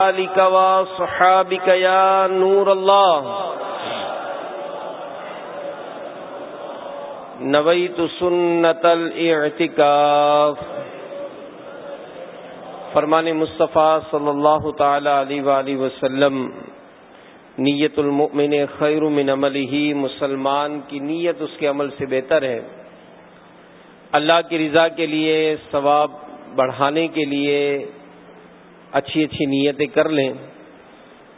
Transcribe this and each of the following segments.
آلك وصحابك يا نور الله نويت سنة الاعتكاف فرمان مصطفیٰ صلی اللہ تعالی علیہ وآلہ وسلم، نیت المؤمن خیر من عمله مسلمان کی نیت اس کے عمل سے بہتر ہے۔ اللہ کی رضا کے لیے، ثواب بڑھانے کے لیے اچھی اچھی نیتیں کر لیں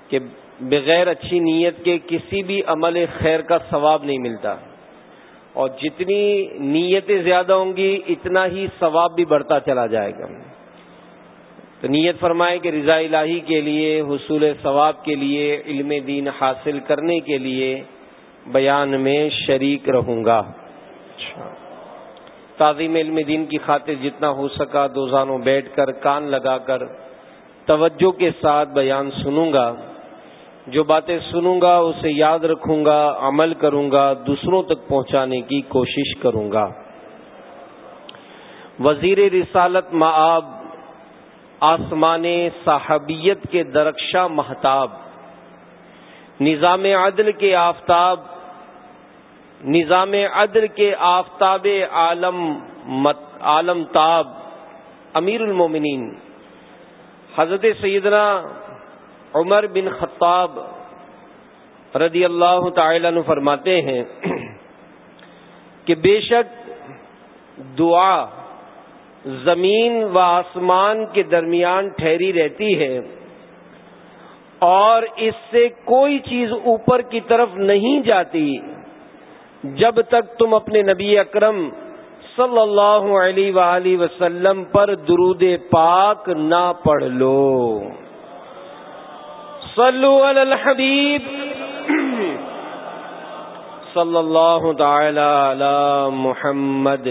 کہ بغیر اچھی نیت کے کسی بھی عمل خیر کا ثواب نہیں ملتا اور جتنی نیتیں زیادہ ہوں گی اتنا ہی ثواب بھی بڑھتا چلا جائے گا۔ تو نیت فرمائے کہ رضا الہی کے لیے، حصول ثواب کے لیے، علم دین حاصل کرنے کے لیے بیان میں شریک رہوں گا۔ تعظیم علم دین کی خاطر جتنا ہو سکا دو زانوں بیٹھ کر، کان لگا کر توجہ کے ساتھ بیان سنوں گا۔ جو باتیں سنوں گا، اسے یاد رکھوں گا، عمل کروں گا، دوسروں تک پہنچانے کی کوشش کروں گا۔ وزیر رسالت معاب، آسمان صاحبیت کے درخشاں محتاب نظام عدل کے آفتاب، نظام عدل کے آفتاب عالم عالم تاب۔ امیر المومنین حضرت سیدنا عمر بن خطاب رضی اللہ تعالی عنہ فرماتے ہیں کہ بے شک دعا زمین و آسمان کے درمیان ٹھہری رہتی ہے اور اس سے کوئی چیز اوپر کی طرف نہیں جاتی جب تک تم اپنے نبی اکرم صلی اللہ علیہ وآلہ وسلم پر درود پاک نہ پڑھ لو۔ صلو علی الحبیب۔ صلی اللہ تعالی علی محمد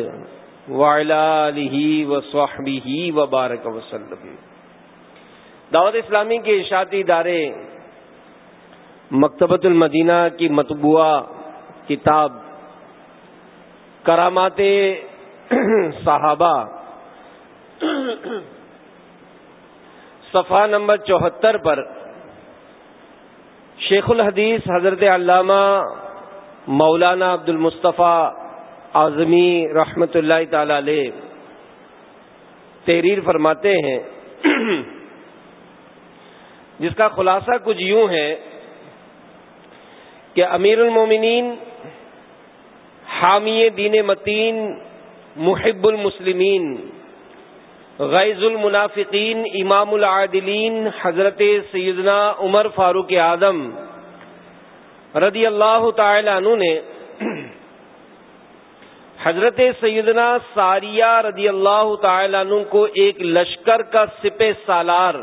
وصحبہ وبارک وسلم۔ دعوت اسلامی کے اشاعتی ادارے مکتبۃ المدینہ کی مطبوعہ کتاب کرامات صحابہ صفحہ نمبر چوہتر پر شیخ الحدیث حضرت علامہ مولانا عبد المصطفیٰ اعظمی رحمت اللہ تعالی علیہ تحریر فرماتے ہیں جس کا خلاصہ کچھ یوں ہے کہ امیر المومنین حامی دین متین محب المسلمین، غیظ المنافقین، امام العادلین، حضرت سیدنا عمر فاروق اعظم رضی اللہ تعالی عنہ نے حضرت سیدنا ساریہ رضی اللہ تعالی عنہ کو ایک لشکر کا سپ سالار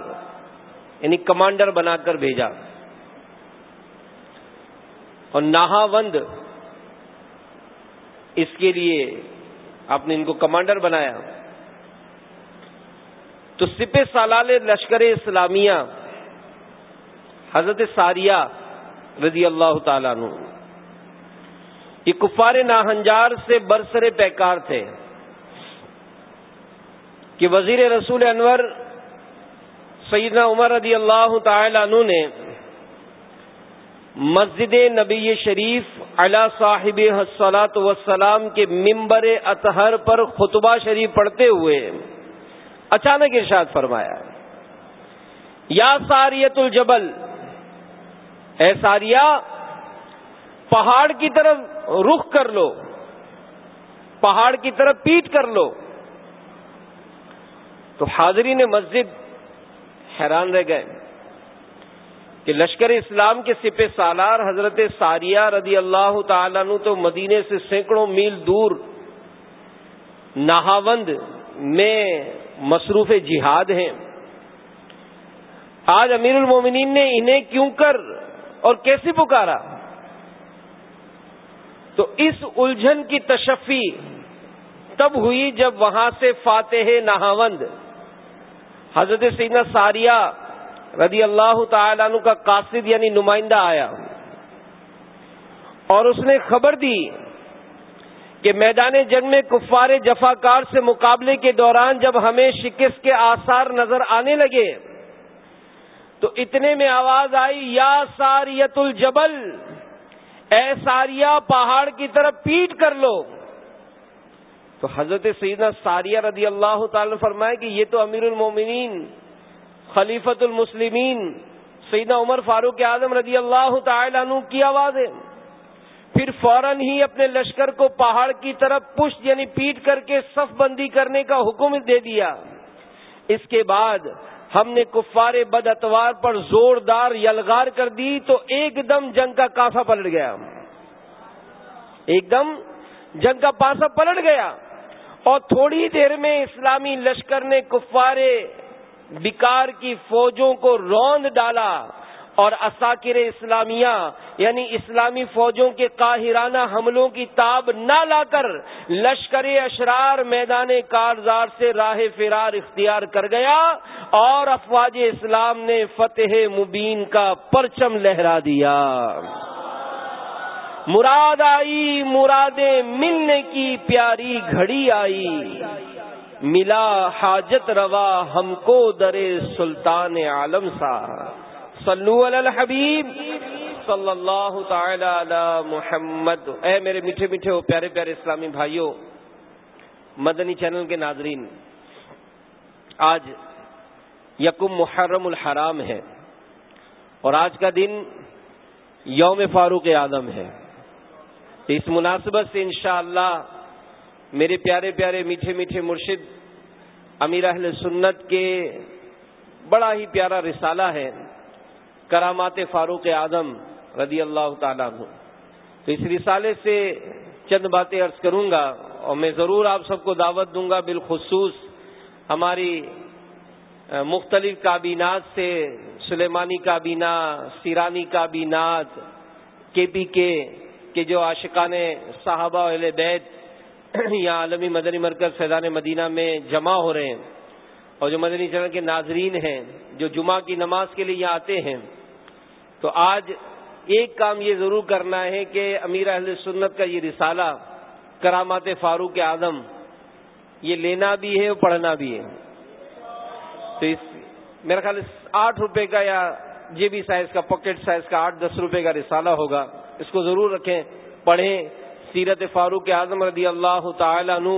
یعنی کمانڈر بنا کر بھیجا۔ اور نہاوند اس کے لیے آپ نے ان کو کمانڈر بنایا تو سپ سالال لشکر اسلامیہ حضرت ساریہ رضی اللہ تعالیٰ عنہ، یہ کفار ناہنجار سے برسر پیکار تھے کہ وزیر رسول انور سیدنا عمر رضی اللہ تعالی عنہ نے مسجد نبی شریف علی صاحب حسلات وسلام کے ممبر اطہر پر خطبہ شریف پڑھتے ہوئے اچانک ارشاد فرمایا یا ساریت الجبل، اے ساریا پہاڑ کی طرف رخ کر لو، پہاڑ کی طرف پیٹ کر لو۔ تو حاضری نے مسجد حیران رہ گئے۔ کہ لشکر اسلام کے سپہ سالار حضرت ساریہ رضی اللہ تعالیٰ عنہ تو مدینے سے سینکڑوں میل دور نہاوند میں مصروف جہاد ہیں۔ آج امیر المومنین نے انہیں کیوں کر اور کیسے پکارا؟ تو اس الجھن کی تشفی تب ہوئی جب وہاں سے فاتح نہاوند حضرت سینا ساریہ رضی اللہ تعالیٰ عنہ کا قاصد یعنی نمائندہ آیا اور اس نے خبر دی کہ میدان جنگ میں کفار جفاکار سے مقابلے کے دوران جب ہمیں شکست کے آثار نظر آنے لگے تو اتنے میں آواز آئی، یا ساریت الجبل، اے ساریا پہاڑ کی طرف پیٹ کر لو۔ تو حضرت سیدنا ساریہ رضی اللہ تعالی فرمائے کہ یہ تو امیر المومنین خلیفت المسلمین، سیدنا عمر فاروق اعظم رضی اللہ تعالی عنہ کی آواز ہے پھر فوراً ہی اپنے لشکر کو پہاڑ کی طرف پشت یعنی پیٹ کر کے صف بندی کرنے کا حکم دے دیا۔ اس کے بعد ہم نے کفار بد اتوار پر زوردار یلغار کر دی، تو ایک دم جنگ کا کافا پلٹ گیا۔ ایک دم جنگ کا پاسا پلٹ گیا۔ اور تھوڑی دیر میں اسلامی لشکر نے کفار بیکار کی فوجوں کو روند ڈالا اور اساکر اسلامیہ یعنی اسلامی فوجوں کے قاہرانہ حملوں کی تاب نہ لا کر لشکر اشرار میدان کارزار سے راہ فرار اختیار کر گیا اور افواج اسلام نے فتح مبین کا پرچم لہرا دیا۔ مراد آئی، مرادیں ملنے کی پیاری گھڑی آئی۔ ملا حاجت روا ہم کو درے سلطان عالم سا۔ صلو علی الحبیب۔ صلی اللہ تعالی علی محمد۔ اے میرے میٹھے میٹھے ہو پیارے پیارے اسلامی بھائیوں، مدنی چینل کے ناظرین، آج یکم محرم الحرام ہے اور آج کا دن یوم فاروق اعظم ہے۔ اس مناسبت سے انشاءاللہ اللہ میرے پیارے پیارے میٹھے میٹھے مرشد، امیر اہل سنت کے بڑا ہی پیارا رسالہ ہے کرامات فاروق اعظم رضی اللہ تعالیٰ عنہ۔ تو اس رسالے سے چند باتیں عرض کروں گا اور میں ضرور آپ سب کو دعوت دوں گا بالخصوص ہماری مختلف کابینات سے، سلیمانی کابینہ، سیرانی کابینات، کے پی کے کہ جو عاشقان صحابہ علیہ بیت یا عالمی مدنی مرکز فیضان مدینہ میں جمع ہو رہے ہیں اور جو مدنی چینل کے ناظرین ہیں، جو جمعہ کی نماز کے لیے یہاں آتے ہیں، تو آج ایک کام یہ ضرور کرنا ہے کہ امیر اہل سنت کا یہ رسالہ کرامات فاروق اعظم، یہ لینا بھی ہے اور پڑھنا بھی ہے۔ تو اس میرا خیال آٹھ روپے کا یا جے بی سائز کا، پاکٹ سائز کا آٹھ دس روپے کا رسالہ ہوگا۔ اس کو ضرور رکھیں، پڑھیں۔ سیرت فاروق اعظم رضی اللہ تعالی عنہ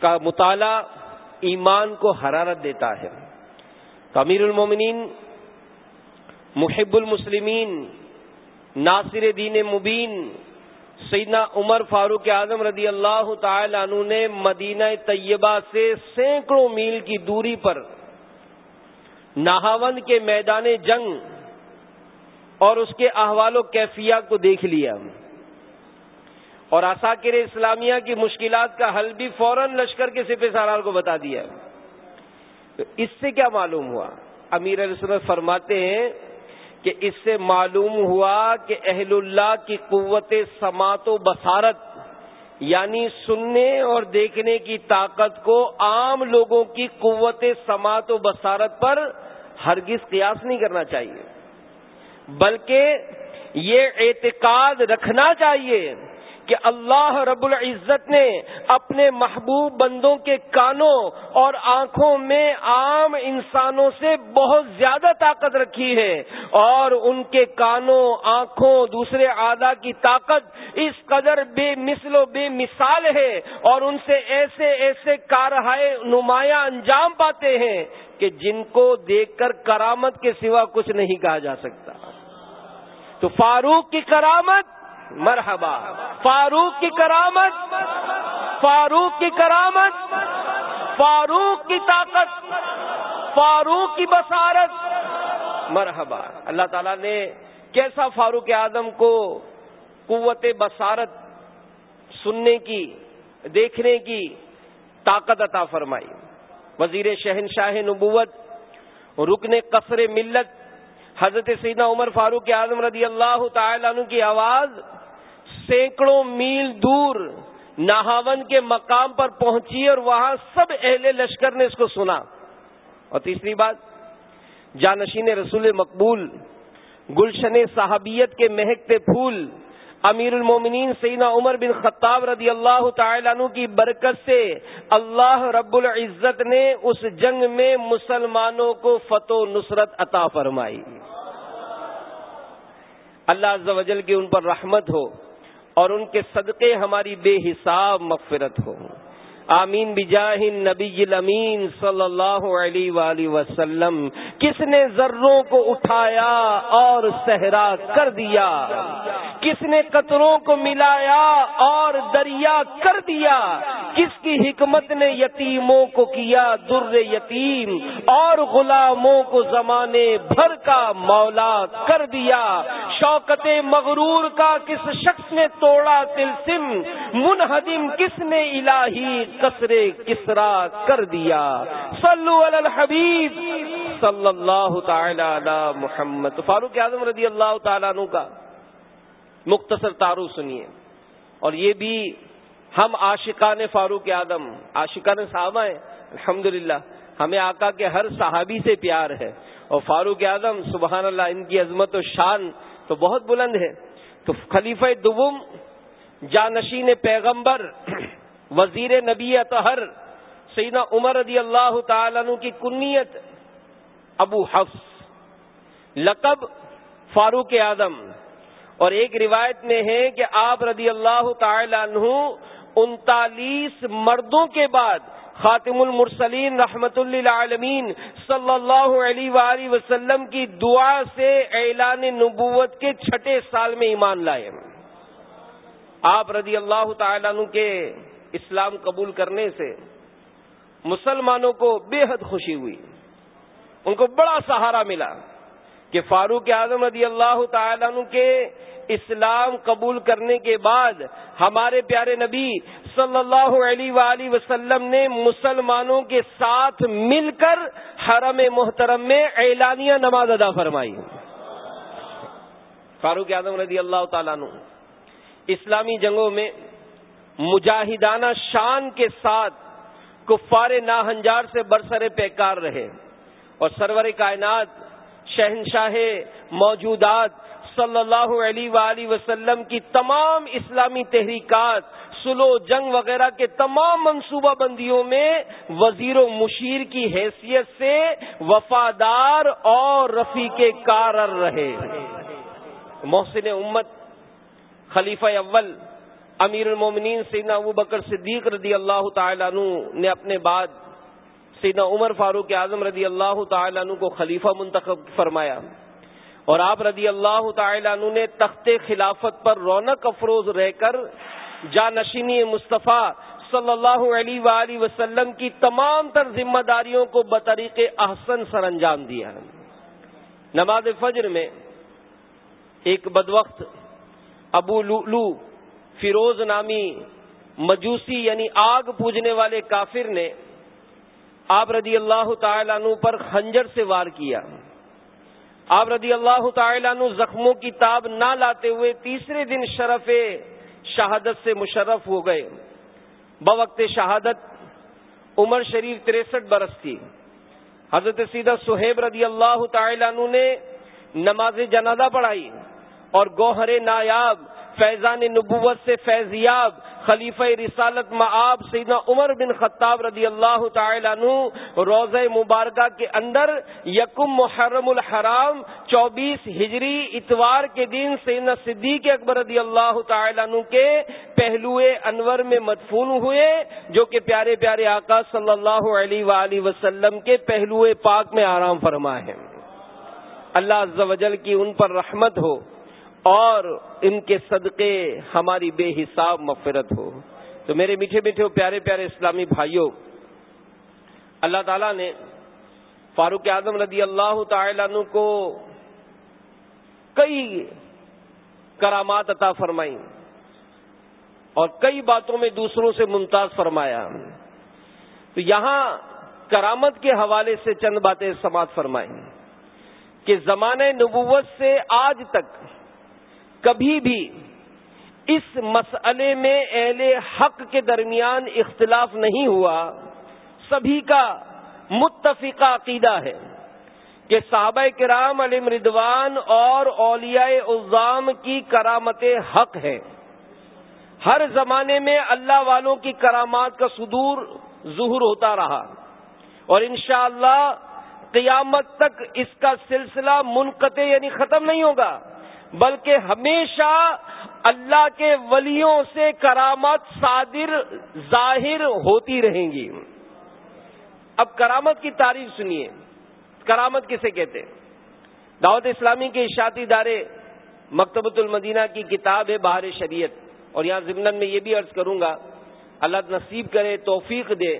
کا مطالعہ ایمان کو حرارت دیتا ہے۔ امیر المومنین، محب المسلمین، ناصر دین مبین، سیدنا عمر فاروق اعظم رضی اللہ تعالی عنہ نے مدینہ طیبہ سے سینکڑوں میل کی دوری پر نہاون کے میدان جنگ اور اس کے احوال و کیفیات کو دیکھ لیا۔ اور آساکر اسلامیہ کی مشکلات کا حل بھی فوراً لشکر کے سپہ سالار کو بتا دیا اس سے کیا معلوم ہوا؟ امیر علیہ فرماتے ہیں کہ اس سے معلوم ہوا کہ اہل اللہ کی قوت سماعت و بصارت یعنی سننے اور دیکھنے کی طاقت کو عام لوگوں کی قوت سماعت و بصارت پر ہرگز قیاس نہیں کرنا چاہیے، بلکہ یہ اعتقاد رکھنا چاہیے کہ اللہ رب العزت نے اپنے محبوب بندوں کے کانوں اور آنکھوں میں عام انسانوں سے بہت زیادہ طاقت رکھی ہے اور ان کے کانوں، آنکھوں، دوسرے اعضا کی طاقت اس قدر بے مثل و بے مثال ہے اور ان سے ایسے ایسے کارہائے نمایاں انجام پاتے ہیں کہ جن کو دیکھ کر کرامت کے سوا کچھ نہیں کہا جا سکتا۔ تو فاروق کی کرامت مرحبا. فاروق کی کرامت، فاروق کی کرامت، فاروق کی طاقت، فاروق کی بصارت. مرحبا. اللہ تعالیٰ نے کیسا فاروق اعظم کو قوت بصارت سننے کی، دیکھنے کی طاقت عطا فرمائی. وزیر شہنشاہ نبوت، رکن قصر ملت، حضرت سیدنا عمر فاروق اعظم رضی اللہ تعالی عنہ کی آواز سینکڑوں میل دور نہاون کے مقام پر پہنچی اور وہاں سب اہل لشکر نے اس کو سنا۔ اور تیسری بات، جانشین رسول مقبول، گلشن صحابیت کے مہکتے پھول، امیر المومنین سینا عمر بن خطاب رضی اللہ تعالیٰ عنہ کی برکت سے اللہ رب العزت نے اس جنگ میں مسلمانوں کو فتح نصرت عطا فرمائی۔ اللہ عز و جل کی ان پر رحمت ہو۔ اور ان کے صدقے ہماری بے حساب مغفرت ہو آمین بجاہ نبی الامین صلی اللہ علیہ وآلہ وسلم۔ کس نے ذروں کو اٹھایا اور صحرا کر دیا؟ کس نے قطروں کو ملایا اور دریا کر دیا؟ کس کی حکمت نے یتیموں کو کیا در یتیم اور غلاموں کو زمانے بھر کا مولا کر دیا؟ شوکت مغرور کا کس شخص نے توڑا تلسم؟ منہدم کس نے الہی کسرے کسرا کر دیا۔ صلو علی الحبیب۔ صلی اللہ تعالی علی محمد۔ فاروق اعظم رضی اللہ تعالیٰ عنہ کا مختصر تارو سنیے۔ اور یہ بھی ہم عاشقان فاروق اعظم، عاشقان صحابہ ہیں الحمد ہمیں آقا کے ہر صحابی سے پیار ہے۔ اور فاروق اعظم، سبحان اللہ، ان کی عظمت و شان تو بہت بلند ہے۔ تو خلیفہ دوم، جانشین پیغمبر وزیر نبی اطہر، سیدنا عمر رضی اللہ تعالیٰ عنہ کی کنیت ابو حفظ لقب فاروق اعظم۔ اور ایک روایت میں ہے کہ آپ رضی اللہ تعالی عنہ انتالیس مردوں کے بعد خاتم المرسلین رحمت اللہ عالمین صلی اللہ علیہ وآلہ وسلم کی دعا سے اعلان نبوت کے چھٹے سال میں ایمان لائے۔ آپ رضی اللہ تعالیٰ عنہ کے اسلام قبول کرنے سے مسلمانوں کو بے حد خوشی ہوئی۔ ان کو بڑا سہارا ملا کہ فاروق اعظم رضی اللہ تعالیٰ عنہ کے اسلام قبول کرنے کے بعد ہمارے پیارے نبی صلی اللہ علیہ وآلہ وسلم نے مسلمانوں کے ساتھ مل کر حرم محترم میں اعلانیہ نماز ادا فرمائی۔ فاروق اعظم رضی اللہ تعالیٰ عنہ، اسلامی جنگوں میں مجاہدانہ شان کے ساتھ کفار ناہنجار سے برسر پیکار رہے۔ اور سرور کائنات، شہنشاہ موجودات صلی اللہ علیہ وآلہ وسلم کی تمام اسلامی تحریکات سلو جنگ وغیرہ کے تمام منصوبہ بندیوں میں وزیر و مشیر کی حیثیت سے وفادار اور رفیق کارر رہے۔ محسن امت، خلیفہ اول امیر المومنین سیدنا ابو بکر صدیق رضی اللہ تعالیٰ عنہ نے اپنے بعد سیدنا عمر فاروق اعظم رضی اللہ تعالیٰ عنہ کو خلیفہ منتخب فرمایا اور آپ رضی اللہ تعالیٰ عنہ نے تخت خلافت پر رونق افروز رہ کر جانشینی مصطفیٰ صلی اللہ علیہ وآلہ وسلم کی تمام تر ذمہ داریوں کو بطریق احسن سر انجام دیا۔ نماز فجر میں ایک بدوقت ابو لو فیروز نامی مجوسی یعنی آگ پوجنے والے کافر نے آپ رضی اللہ تعالیٰ عنہ پر خنجر سے وار کیا۔ آپ رضی اللہ تعالیٰ عنہ زخموں کی تاب نہ لاتے ہوئے تیسرے دن شرف شہادت سے مشرف ہو گئے۔ بوقت شہادت عمر شریف تریسٹھ برس تھی۔ حضرت سیدہ سہیب رضی اللہ تعالیٰ عنہ نے نماز جنازہ پڑھائی اور گوہر نایاب فیضان نبوت سے فیضیاب خلیفہ رسالت معاب سیدنا عمر بن خطاب رضی اللہ تعالی عنہ روز مبارکہ کے اندر یکم محرم الحرام چوبیس ہجری اتوار کے دن سیدنا صدیق اکبر رضی اللہ تعالی عنہ کے پہلو انور میں مدفون ہوئے جو کہ پیارے پیارے آقا صلی اللہ علیہ وآلہ وسلم کے پہلو پاک میں آرام فرما ہے اللہ عز و جل کی ان پر رحمت ہو۔ اور ان کے صدقے ہماری بے حساب مفرت ہو۔ تو میرے میٹھے میٹھے پیارے پیارے اسلامی بھائیوں، اللہ تعالیٰ نے فاروق اعظم رضی اللہ تعالی عنہ کو کئی کرامات عطا فرمائی اور کئی باتوں میں دوسروں سے ممتاز فرمایا۔ تو یہاں کرامت کے حوالے سے چند باتیں سماعت فرمائیں کہ زمانۂ نبوت سے آج تک کبھی بھی اس مسئلے میں اہل حق کے درمیان اختلاف نہیں ہوا، سبھی کا متفقہ عقیدہ ہے کہ صحابہ کرام علی مردوان اور اولیاء الزام کی کرامت حق ہے۔ ہر زمانے میں اللہ والوں کی کرامات کا صدور ظہور ہوتا رہا اور انشاءاللہ اللہ قیامت تک اس کا سلسلہ منقطع یعنی ختم نہیں ہوگا۔ بلکہ ہمیشہ اللہ کے ولیوں سے کرامت صادر ظاہر ہوتی رہیں گی۔ اب کرامت کی تعریف سنیے۔ کرامت کسے کہتے دعوت اسلامی کے اشاعتی ادارے مکتبۃ المدینہ کی کتاب ہے بہار شریعت۔ اور یہاں ضمن میں یہ بھی عرض کروں گا، اللہ نصیب کرے، توفیق دے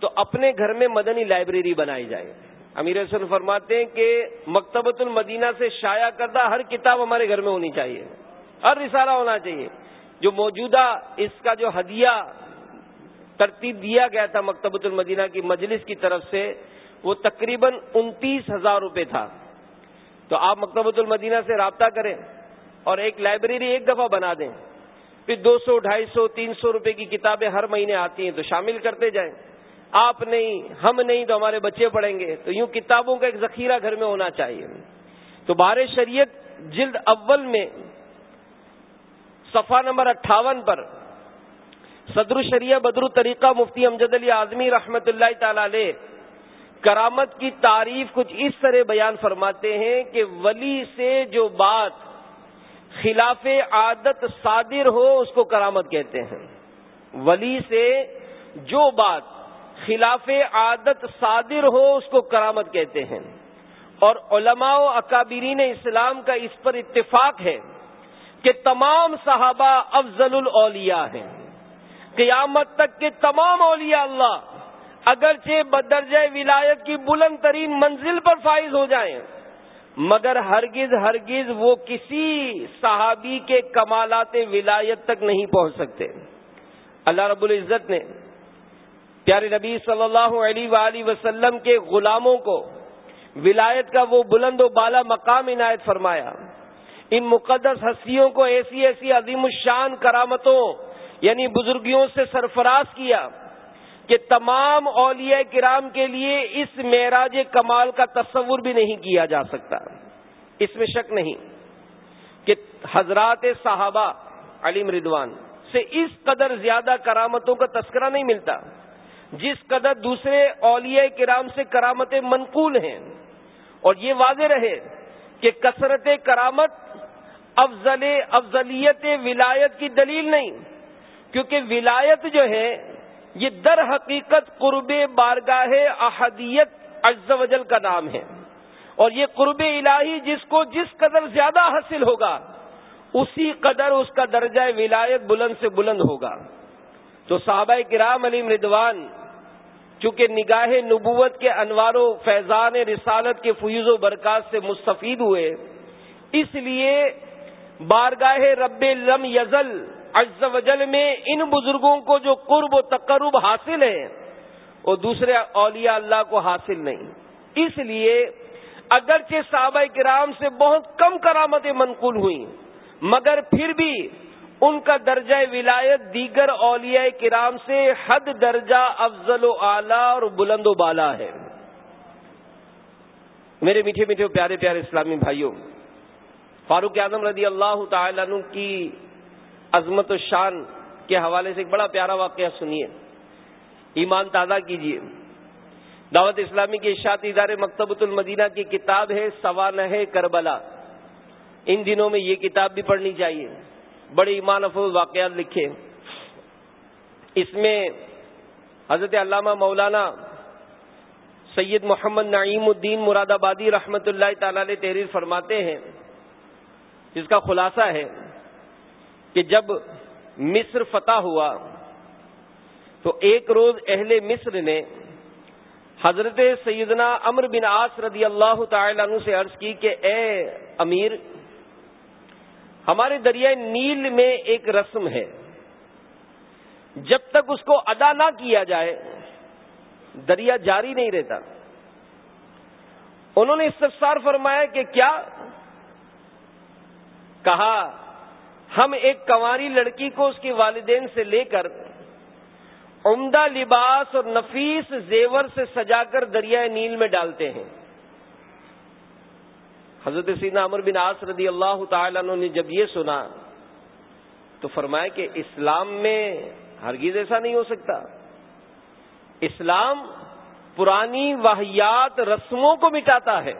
تو اپنے گھر میں مدنی لائبریری بنائی جائے۔ امیر حسن فرماتے ہیں کہ مکتبۃ المدینہ سے شائع کردہ ہر کتاب ہمارے گھر میں ہونی چاہیے۔ ہر رسالہ ہونا چاہیے۔ جو موجودہ اس کا جو ہدیہ ترتیب دیا گیا تھا مکتبۃ المدینہ کی مجلس کی طرف سے، وہ تقریباً انتیس ہزار روپے تھا۔ تو آپ مکتبۃ المدینہ سے رابطہ کریں اور ایک لائبریری ایک دفعہ بنا دیں۔ پھر دو سو، ڈھائی سو، تین سو روپے کی کتابیں ہر مہینے آتی ہیں تو شامل کرتے جائیں۔ آپ نہیں، ہم نہیں تو ہمارے بچے پڑھیں گے۔ تو یوں کتابوں کا ایک ذخیرہ گھر میں ہونا چاہیے۔ تو بار شریعت جلد اول میں صفحہ نمبر اٹھاون پر صدر شریعہ بدر الطریقہ مفتی امجد علی اعظمی رحمت اللہ تعالی علیہ کرامت کی تعریف کچھ اس طرح بیان فرماتے ہیں کہ ولی سے جو بات خلاف عادت صادر ہو اس کو کرامت کہتے ہیں۔ ولی سے جو بات خلاف عادت صادر ہو اس کو کرامت کہتے ہیں۔ اور علماء و اکابرین اسلام کا اس پر اتفاق ہے کہ تمام صحابہ افضل الاولیاء ہیں۔ قیامت تک کے تمام اولیاء اللہ اگرچہ بدرجہ ولایت کی بلند ترین منزل پر فائز ہو جائیں، مگر ہرگز ہرگز وہ کسی صحابی کے کمالات ولایت تک نہیں پہنچ سکتے۔ اللہ رب العزت نے پیارے نبی صلی اللہ علیہ وآلہ وسلم کے غلاموں کو ولایت کا وہ بلند و بالا مقام عنایت فرمایا۔ ان مقدس ہستیوں کو ایسی ایسی عظیم الشان کرامتوں یعنی بزرگیوں سے سرفراز کیا کہ تمام اولیاء کرام کے لیے اس معراج کمال کا تصور بھی نہیں کیا جا سکتا۔ اس میں شک نہیں کہ حضرات صحابہ علی مردوان سے اس قدر زیادہ کرامتوں کا تذکرہ نہیں ملتا۔ جس قدر دوسرے اولیاء کرام سے کرامتیں منقول ہیں۔ اور یہ واضح رہے کہ کثرت کرامت افضل افضلیت ولایت کی دلیل نہیں، کیونکہ ولایت جو ہے، یہ در حقیقت قرب بارگاہ احدیت اجز وجل کا نام ہے۔ اور یہ قرب الہی جس کو جس قدر زیادہ حاصل ہوگا، اسی قدر اس کا درجہ ولایت بلند سے بلند ہوگا۔ تو صحابہ کرام علی مردوان چونکہ نگاہ نبوت کے انوار و فیضان رسالت کے فیوز و برکات سے مستفید ہوئے، اس لیے بارگاہ رب لم یزل عز و جل میں ان بزرگوں کو جو قرب و تقرب حاصل ہے وہ دوسرے اولیاء اللہ کو حاصل نہیں۔ اس لیے اگرچہ صحابہ کرام سے بہت کم کرامتیں منقول ہوئیں، مگر پھر بھی ان کا درجہ ولایت دیگر اولیاء کرام سے حد درجہ افضل و اعلی اور بلند و بالا ہے۔ میرے میٹھے میٹھے پیارے پیارے اسلامی بھائیوں، فاروق اعظم رضی اللہ تعالی عنہ کی عظمت و شان کے حوالے سے ایک بڑا پیارا واقعہ سنیے۔ ایمان تازہ کیجیے۔ دعوت اسلامی کے اشاعت ادارے مکتبۃ المدینہ کی کتاب ہے سوانح کربلا۔ ان دنوں میں یہ کتاب بھی پڑھنی چاہیے۔ بڑے ایمان افروز واقعات لکھے۔ اس میں حضرت علامہ مولانا سید محمد نعیم الدین مراد آبادی رحمت اللہ تعالی علیہ تحریر فرماتے ہیں۔ جس کا خلاصہ ہے کہ جب مصر فتح ہوا تو ایک روز اہل مصر نے حضرت سیدنا امر بن آس رضی اللہ تعالی عنہ سے عرض کی کہ اے امیر ہمارے دریائے نیل میں ایک رسم ہے۔ جب تک اس کو ادا نہ کیا جائے، دریا جاری نہیں رہتا۔ انہوں نے استفسار فرمایا کہ کیا؟ کہا، ہم ایک کنواری لڑکی کو اس کے والدین سے لے کر عمدہ لباس اور نفیس زیور سے سجا کر دریائے نیل میں ڈالتے ہیں۔ حضرت سینا امر بن آس رضی اللہ تعالیٰ عنہ نے جب یہ سنا تو فرمایا کہ اسلام میں ہرگیز ایسا نہیں ہو سکتا۔ اسلام پرانی واحیات رسموں کو مٹاتا ہے۔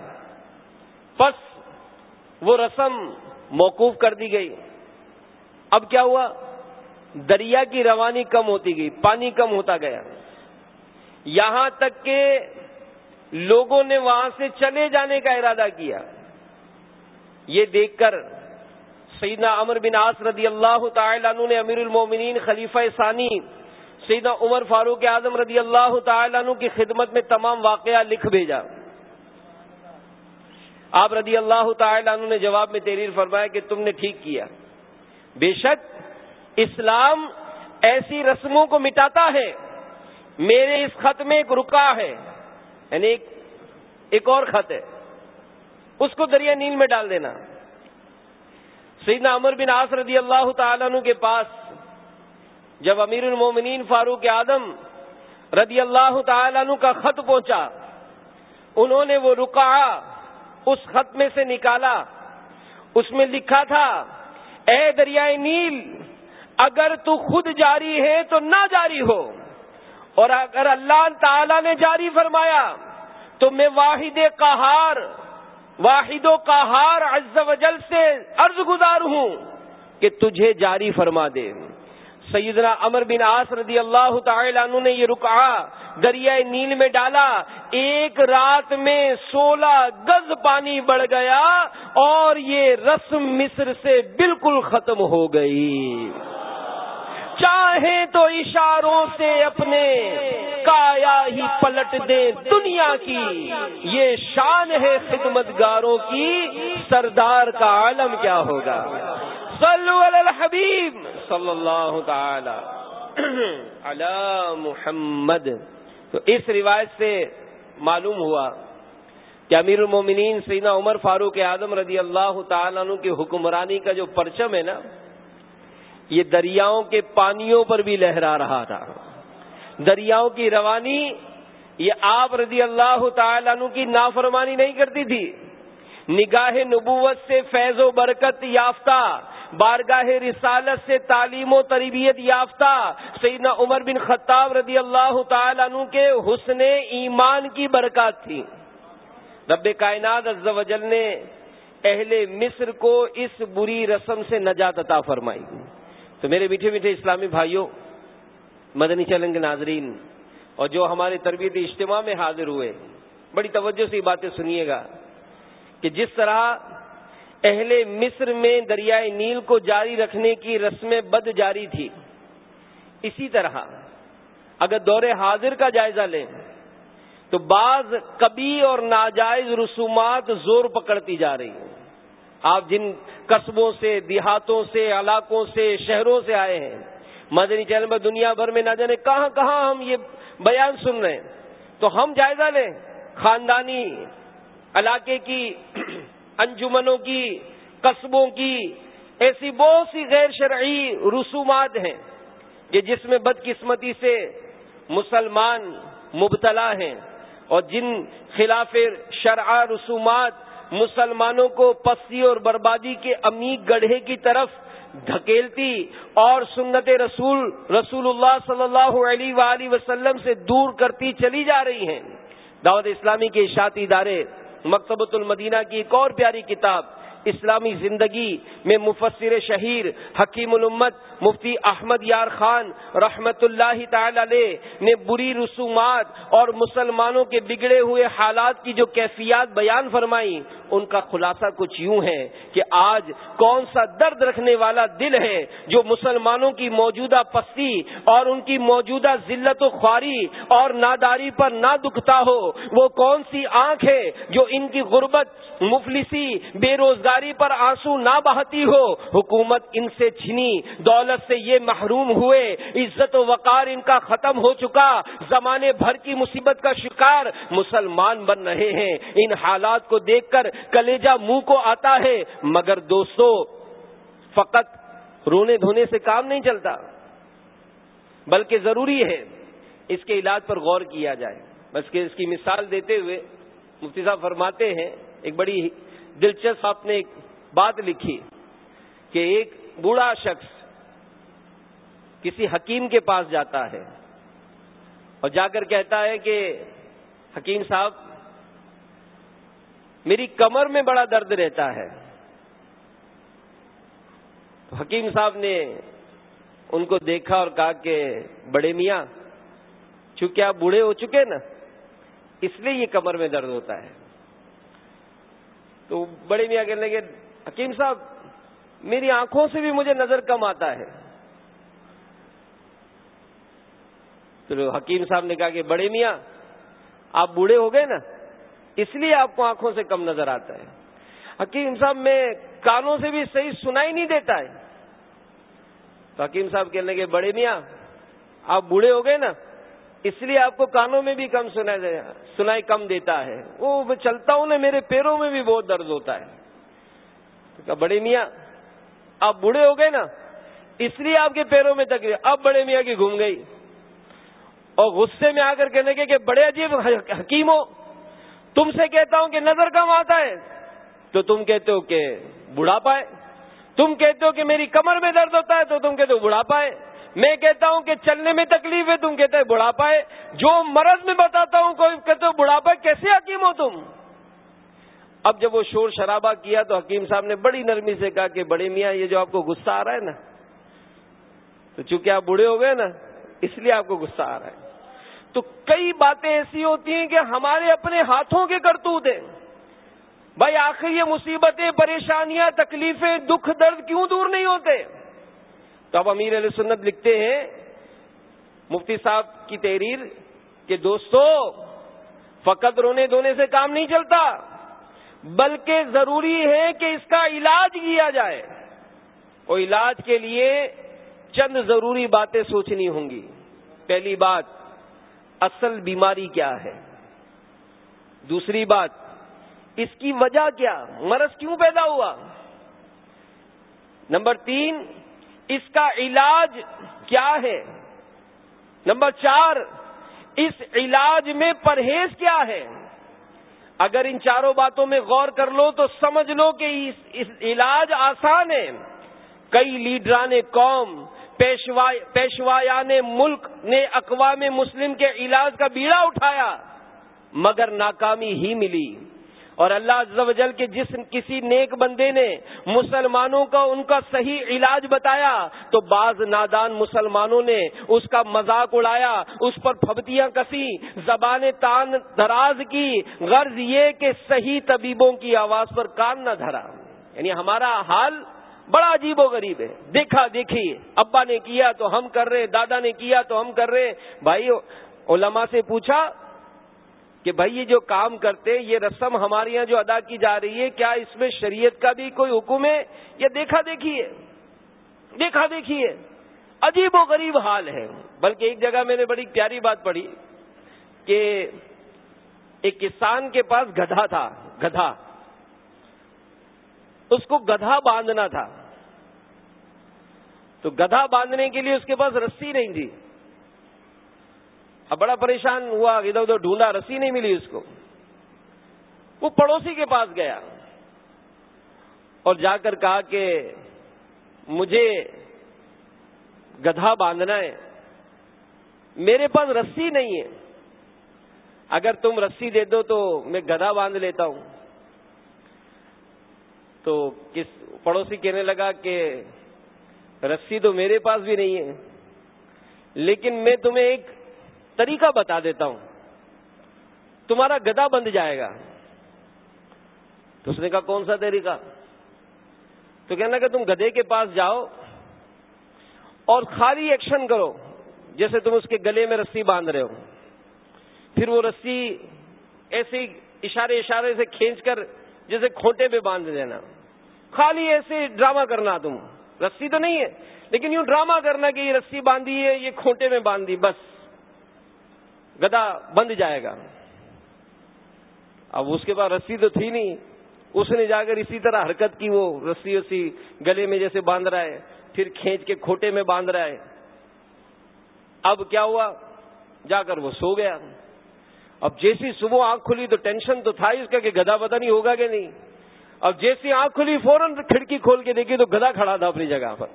بس وہ رسم موقوف کر دی گئی۔ اب کیا ہوا؟ دریا کی روانی کم ہوتی گئی، پانی کم ہوتا گیا۔ یہاں تک کہ لوگوں نے وہاں سے چلے جانے کا ارادہ کیا۔ یہ دیکھ کر سیدنا امر بن آس رضی اللہ تعالیٰ عنہ نے امیر المومنین خلیفہ ثانی سیدنا عمر فاروق اعظم رضی اللہ تعالیٰ عنہ کی خدمت میں تمام واقعہ لکھ بھیجا۔ آپ رضی اللہ تعالیٰ عنہ نے جواب میں تحریر فرمایا کہ تم نے ٹھیک کیا۔ بے شک اسلام ایسی رسموں کو مٹاتا ہے، میرے اس خط میں ایک رکا ہے یعنی ایک ایک اور خط ہے۔ اس کو دریا نیل میں ڈال دینا۔ سیدنا عمر بن آس رضی اللہ تعالیٰ عنہ کے پاس جب امیر المومنین فاروق آدم رضی اللہ تعالیٰ عنہ کا خط پہنچا، انہوں نے وہ رکا اس خط میں سے نکالا۔ اس میں لکھا تھا، اے دریائے نیل، اگر تو خود جاری ہے تو نہ جاری ہو۔ اور اگر اللہ تعالی نے جاری فرمایا تو میں واحد قہار واحد و قہار عز و جل سے عرض گزار ہوں کہ تجھے جاری فرما دے۔ سیدنا امر بن آس رضی اللہ تعالی عنہ نے یہ رکا دریائے نیل میں ڈالا۔ ایک رات میں سولہ گز پانی بڑھ گیا اور یہ رسم مصر سے بالکل ختم ہو گئی۔ چاہیں تو اشاروں سے اپنے کایا ہی پلٹ دے دنیا کی۔ یہ شان ہے خدمت گاروں کی۔ سردار کا عالم کیا ہوگا؟ صلو علی الحبیب۔ صلی اللہ تعالی علی محمد۔ تو اس روایت سے معلوم ہوا کہ امیر المومنین سینا عمر فاروق اعظم رضی اللہ تعالیٰ عنہ کی حکمرانی کا جو پرچم ہے نا یہ دریاؤں کے پانیوں پر بھی لہرا رہا تھا۔ دریاؤں کی روانی یہ آپ رضی اللہ تعالیٰ عنہ کی نافرمانی نہیں کرتی تھی۔ نگاہ نبوت سے فیض و برکت یافتہ، بارگاہ رسالت سے تعلیم و تربیت یافتہ سیدنا عمر بن خطاب رضی اللہ تعالیٰ عنہ کے حسن ایمان کی برکات تھی۔ رب کائنات عز و جل نے اہل مصر کو اس بری رسم سے نجات عطا فرمائی۔ تو میرے میٹھے میٹھے اسلامی بھائیوں، مدنی چلنگ ناظرین، اور جو ہمارے تربیتی اجتماع میں حاضر ہوئے، بڑی توجہ سے باتیں سنیے گا کہ جس طرح اہل مصر میں دریائے نیل کو جاری رکھنے کی رسم بد جاری تھی، اسی طرح اگر دور حاضر کا جائزہ لیں، تو بعض کبھی اور ناجائز رسومات زور پکڑتی جا رہی ہیں۔ آپ جن قصبوں سے، دیہاتوں سے، علاقوں سے، شہروں سے آئے ہیں، مدنی چینل میں دنیا بھر میں نہ جانے کہاں کہاں ہم یہ بیان سن رہے ہیں، تو ہم جائزہ لیں خاندانی علاقے کی، انجمنوں کی، قصبوں کی، ایسی بہت سی غیر شرعی رسومات ہیں کہ جس میں بدقسمتی سے مسلمان مبتلا ہیں اور جن خلاف شرع رسومات مسلمانوں کو پسی اور بربادی کے امیگ گڑھے کی طرف دھکیلتی اور سنت رسول رسول اللہ صلی اللہ علیہ وآلہ وسلم سے دور کرتی چلی جا رہی ہیں۔ دعوت اسلامی کے اشاعتی ادارے مکتبۃ المدینہ کی ایک اور پیاری کتاب اسلامی زندگی میں مفسر شہیر حکیم الامت مفتی احمد یار خان رحمت اللہ تعالی علیہ نے بری رسومات اور مسلمانوں کے بگڑے ہوئے حالات کی جو کیفیات بیان فرمائی ان کا خلاصہ کچھ یوں ہے کہ آج کون سا درد رکھنے والا دل ہے جو مسلمانوں کی موجودہ پستی اور ان کی موجودہ ذلت و خواری اور ناداری پر نہ دکھتا ہو، وہ کون سی آنکھ ہے جو ان کی غربت مفلسی، بے روزگاری پر آنسو نہ بہتی ہو، حکومت ان سے چھنی دولت سے یہ محروم ہوئے، عزت و وقار ان کا ختم ہو چکا، زمانے بھر کی مصیبت کا شکار مسلمان بن رہے ہیں۔ ان حالات کو دیکھ کر کلیجا منہ کو آتا ہے، مگر دوستو، فقط رونے دھونے سے کام نہیں چلتا، بلکہ ضروری ہے اس کے علاج پر غور کیا جائے۔ بس کہ اس کی مثال دیتے ہوئے مفتی صاحب فرماتے ہیں، ایک بڑی دلچسپ آپ نے ایک بات لکھی کہ ایک بوڑھا شخص کسی حکیم کے پاس جاتا ہے اور جا کر کہتا ہے کہ حکیم صاحب، میری کمر میں بڑا درد رہتا ہے۔ تو حکیم صاحب نے ان کو دیکھا اور کہا کہ بڑے میاں، چونکہ آپ بوڑھے ہو چکے نا، اس لیے یہ کمر میں درد ہوتا ہے۔ تو بڑے میاں کہنے لگے، حکیم صاحب، میری آنکھوں سے بھی مجھے نظر کم آتا ہے۔ تو حکیم صاحب نے کہا کہ بڑے میاں، آپ بوڑھے ہو گئے نا، اس لیے آپ کو آنکھوں سے کم نظر آتا ہے۔ حکیم صاحب، میں کانوں سے بھی صحیح سنائی نہیں دیتا ہے۔ تو حکیم صاحب کہنے لگے، بڑے میاں، آپ بوڑھے ہو گئے نا اس لیے آپ کو کانوں میں بھی کم سنائی سنائی کم دیتا ہے۔ وہ میں چلتا ہوں نا میرے پیروں میں بھی بہت درد ہوتا ہے۔ تو بڑے میاں، آپ بوڑھے ہو گئے نا، اس لیے آپ کے پیروں میں تکلیف۔ اب بڑے میاں کی گھوم گئی۔ اور غصے میں آ کر کہنے کے کہ بڑے عجیب حکیم ہو۔ تم سے کہتا ہوں کہ نظر کم آتا ہے۔ تو تم کہتے ہو کہ بڑھا پائے تم کہتے ہو کہ میری کمر میں درد ہوتا ہے تو تم کہتے ہو بڑھا پائے میں کہتا ہوں کہ چلنے میں تکلیف ہے تم کہتے بڑھاپا ہے۔ جو مرض میں بتاتا ہوں، کوئی کہتے ہو بڑھاپا کیسے حکیم ہو تم؟ اب جب وہ شور شرابہ کیا تو حکیم صاحب نے بڑی نرمی سے کہا کہ بڑے میاں، یہ جو آپ کو غصہ آ رہا ہے نا، تو چونکہ آپ بوڑھے ہو گئے نا، اس لیے آپ کو غصہ آ رہا ہے۔ تو کئی باتیں ایسی ہوتی ہیں کہ ہمارے اپنے ہاتھوں کے کرتوت ہیں۔ بھائی، آخر یہ مصیبتیں، پریشانیاں، تکلیفیں، دکھ، درد کیوں دور نہیں ہوتے؟ تو اب امیر علیہ سنت لکھتے ہیں، مفتی صاحب کی تحریر کہ دوستو، فقط رونے دھونے سے کام نہیں چلتا، بلکہ ضروری ہے کہ اس کا علاج کیا جائے۔ اور علاج کے لیے چند ضروری باتیں سوچنی ہوں گی۔ پہلی بات، اصل بیماری کیا ہے؟ دوسری بات، اس کی وجہ کیا؟ مرض کیوں پیدا ہوا؟ نمبر تین اس کا علاج کیا ہے؟ نمبر چار، اس علاج میں پرہیز کیا ہے؟ اگر ان چاروں باتوں میں غور کر لو تو سمجھ لو کہ اس علاج آسان ہے۔ کئی لیڈران قوم پیشوایان ملک نے اقوام مسلم کے علاج کا بیڑا اٹھایا، مگر ناکامی ہی ملی۔ اور اللہ عز و جل کے جس کسی نیک بندے نے مسلمانوں کا ان کا صحیح علاج بتایا، تو بعض نادان مسلمانوں نے اس کا مذاق اڑایا، اس پر پھبتیاں کسی، زبان تان دراز کی، غرض یہ کہ صحیح طبیبوں کی آواز پر کان نہ دھرا۔ یعنی ہمارا حال بڑا عجیب و غریب ہے۔ دیکھا، دیکھیے، ابا نے کیا تو ہم کر رہے، دادا نے کیا تو ہم کر رہے۔ بھائی، علماء سے پوچھا کہ بھائی یہ جو کام کرتے یہ رسم ہمارے یہاں جو ادا کی جا رہی ہے، کیا اس میں شریعت کا بھی کوئی حکم ہے؟ یا دیکھا دیکھیے دیکھا دیکھیے۔ عجیب و غریب حال ہے۔ بلکہ ایک جگہ میں نے بڑی پیاری بات پڑھی کہ ایک کسان کے پاس گدھا تھا، گدھا۔ اس کو گدھا باندھنا تھا۔ تو گدھا باندھنے کے لیے اس کے پاس رسی نہیں تھی۔ اب بڑا پریشان ہوا ادھر ادھر ڈھونڈا، رسی نہیں ملی اس کو۔ وہ پڑوسی کے پاس گیا۔ اور جا کر کہا کہ مجھے گدھا باندھنا ہے۔ میرے پاس رسی نہیں ہے۔ اگر تم رسی دے دو تو میں گدھا باندھ لیتا ہوں۔ تو کس پڑوسی کہنے لگا کہ رسی تو میرے پاس بھی نہیں ہے، لیکن میں تمہیں ایک طریقہ بتا دیتا ہوں۔ تمہارا گدا بند جائے گا۔ تو اس نے کہا، کون سا طریقہ؟ تو کہنا کہ تم گدے کے پاس جاؤ اور خالی ایکشن کرو، جیسے تم اس کے گلے میں رسی باندھ رہے ہو۔ پھر وہ رسی ایسے اشارے اشارے سے کھینچ کر، جیسے کھوٹے پہ باندھ دینا۔ خالی ایسے ڈرامہ کرنا تم۔ رسی تو نہیں ہے، لیکن یوں ڈرامہ کرنا کہ یہ رسی باندھی ہے، یہ کھوٹے میں باندھی، بس۔ گدا بند جائے گا۔ اب اس کے بعد رسی تو تھی نہیں۔ اس نے جا کر اسی طرح حرکت کی، وہ رسی وسی گلے میں جیسے باندھ رہا ہے، پھر کھینچ کے کھوٹے میں باندھ رہا ہے۔ اب کیا ہوا؟ جا کر وہ سو گیا۔ اب جیسی صبح آنکھ کھلی تو ٹینشن تو تھا اس کا کہ گدا پتا نہیں ہوگا کہ نہیں۔ اب جیسی آنکھ کھلی فوراً کھڑکی کھول کے دیکھی تو گدا کھڑا تھا اپنی جگہ پر۔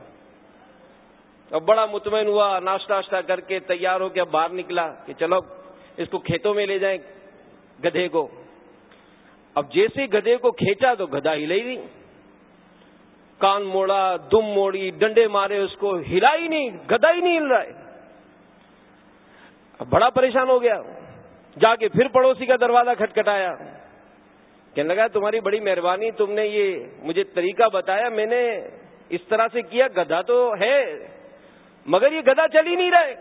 اب بڑا مطمئن ہوا، ناشتہ واشتہ کر کے تیار ہو کے باہر نکلا کہ چلو اس کو کھیتوں میں لے جائیں گدھے کو۔ اب جیسے گدھے کو کھینچا تو گدا ہی نہیں کان موڑا، دم موڑی، ڈنڈے مارے اس کو، ہلا ہی نہیں گدا ہی نہیں ہل رہا ہے۔ اب بڑا پریشان ہو گیا۔ جا کے پھر پڑوسی کا دروازہ کھٹکھٹایا۔ کہنے لگا، تمہاری بڑی مہربانی، تم نے یہ مجھے طریقہ بتایا، میں نے اس طرح سے کیا گدا تو ہے۔ مگر یہ گدا چل ہی نہیں رہے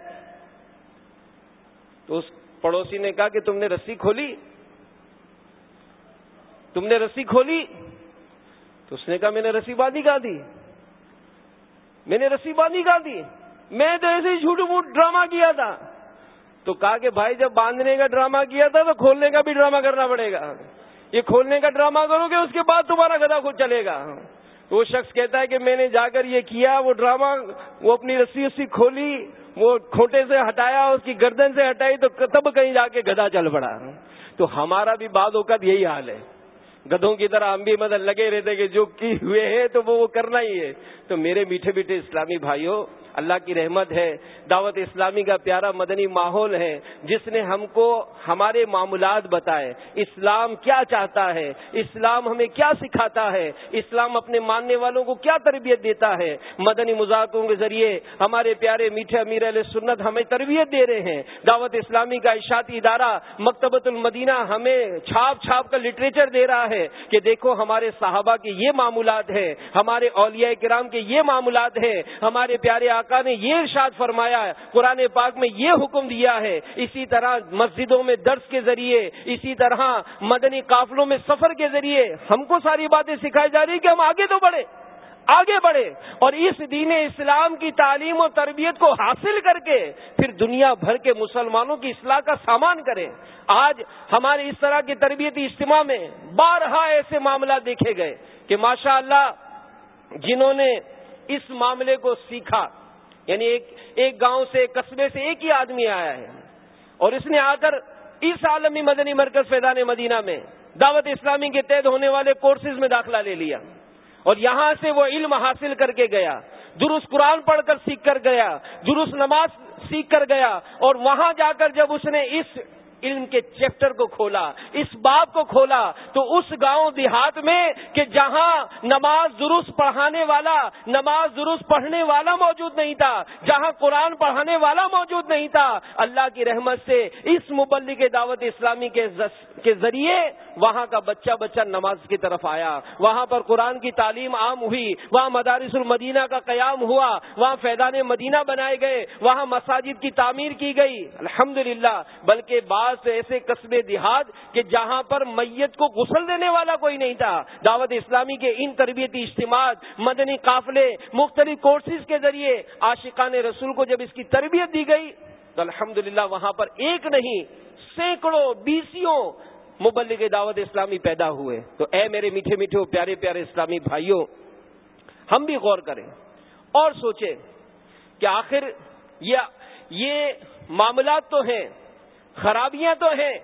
تو اس پڑوسی نے کہا کہ تم نے رسی کھولی۔ تم نے رسی کھولی۔ تو اس نے کہا، میں نے رسی باندھی کا دی۔ میں نے رسی باندھی کا دی۔ میں تو ایسے ہی جھوٹ موٹ ڈرامہ کیا تھا۔ تو کہا کہ بھائی، جب باندھنے کا ڈرامہ کیا تھا تو کھولنے کا بھی ڈرامہ کرنا پڑے گا۔ یہ کھولنے کا ڈرامہ کرو گے، اس کے بعد تمہارا گدا خود چلے گا۔ وہ شخص کہتا ہے کہ میں نے جا کر یہ کیا، وہ ڈرامہ، وہ اپنی رسی اسی کھولی، وہ کھوٹے سے ہٹایا، اس کی گردن سے ہٹائی، تو تب کہیں جا کے گدا چل پڑا۔ تو ہمارا بھی بعد اوقات یہی حال ہے۔ گدھوں کی طرح ہم بھی مدد لگے رہتے کہ جو کی ہوئے ہیں تو وہ کرنا ہی ہے۔ تو میرے میٹھے میٹھے اسلامی بھائیوں اللہ کی رحمت ہے۔ دعوت اسلامی کا پیارا مدنی ماحول ہے۔ جس نے ہم کو ہمارے معاملات بتائے۔ اسلام کیا چاہتا ہے؟ اسلام ہمیں کیا سکھاتا ہے؟ اسلام اپنے ماننے والوں کو کیا تربیت دیتا ہے؟ مدنی مذاکروں کے ذریعے ہمارے پیارے میٹھے امیر علیہ سنت ہمیں تربیت دے رہے ہیں۔ دعوت اسلامی کا اشاعتی ادارہ مکتبۃ المدینہ ہمیں چھاپ چھاپ کا لٹریچر دے رہا ہے کہ دیکھو ہمارے صحابہ کے یہ معمولات ہیں، ہمارے اولیاء کرام کے یہ معمولات ہیں، ہمارے پیارے آقا نے یہ ارشاد فرمایا ہے، قرآن پاک میں یہ حکم دیا ہے، اسی طرح مسجدوں میں درس کے ذریعے، اسی طرح مدنی قافلوں میں سفر کے ذریعے ہم کو ساری باتیں سکھائی جا رہی کہ ہم آگے تو بڑھے آگے بڑھے اور اس دین اسلام کی تعلیم و تربیت کو حاصل کر کے پھر دنیا بھر کے مسلمانوں کی اصلاح کا سامان کریں۔ آج ہمارے اس طرح کی تربیتی اجتماع میں بارہا ایسے معاملات دیکھے گئے کہ ماشاء اللہ جنہوں نے اس معاملے کو سیکھا یعنی ایک ایک گاؤں سے قصبے سے ایک ہی آدمی آیا ہے اور اس نے آ کر اس عالمی مدنی مرکز فیضان مدینہ میں دعوت اسلامی کے تحت ہونے والے کورسز میں داخلہ لے لیا اور یہاں سے وہ علم حاصل کر کے گیا، درست قرآن پڑھ کر سیکھ کر گیا، درست نماز سیکھ کر گیا اور وہاں جا کر جب اس نے اس علم کے چیپٹر کو کھولا، اس باپ کو کھولا، تو اس گاؤں دیہات میں کہ جہاں نماز درست پڑھانے والا، نماز درست پڑھنے والا موجود نہیں تھا، جہاں قرآن پڑھانے والا موجود نہیں تھا، اللہ کی رحمت سے اس مبلک دعوت اسلامی کے ذریعے وہاں کا بچہ بچہ نماز کی طرف آیا۔ وہاں پر قرآن کی تعلیم عام ہوئی، وہاں مدارس المدینہ کا قیام ہوا، وہاں فیضان مدینہ بنائے گئے، وہاں مساجد کی تعمیر کی گئی۔ الحمدللہ، بلکہ بعض سے ایسے قصبے دیہات کہ جہاں پر میت کو غسل دینے والا کوئی نہیں تھا۔ دعوت اسلامی کے ان تربیتی اجتماع مدنی قافلے، مختلف کورسز کے ذریعے عاشقان رسول کو جب اس کی تربیت دی گئی، تو الحمد وہاں پر ایک نہیں، سینکڑوں بیسوں مبلغ دعوت اسلامی پیدا ہوئے۔ تو اے میرے میٹھے میٹھے پیارے پیارے اسلامی بھائیوں، ہم بھی غور کریں اور سوچیں کہ آخر یہ معاملات تو ہیں خرابیاں تو ہیں،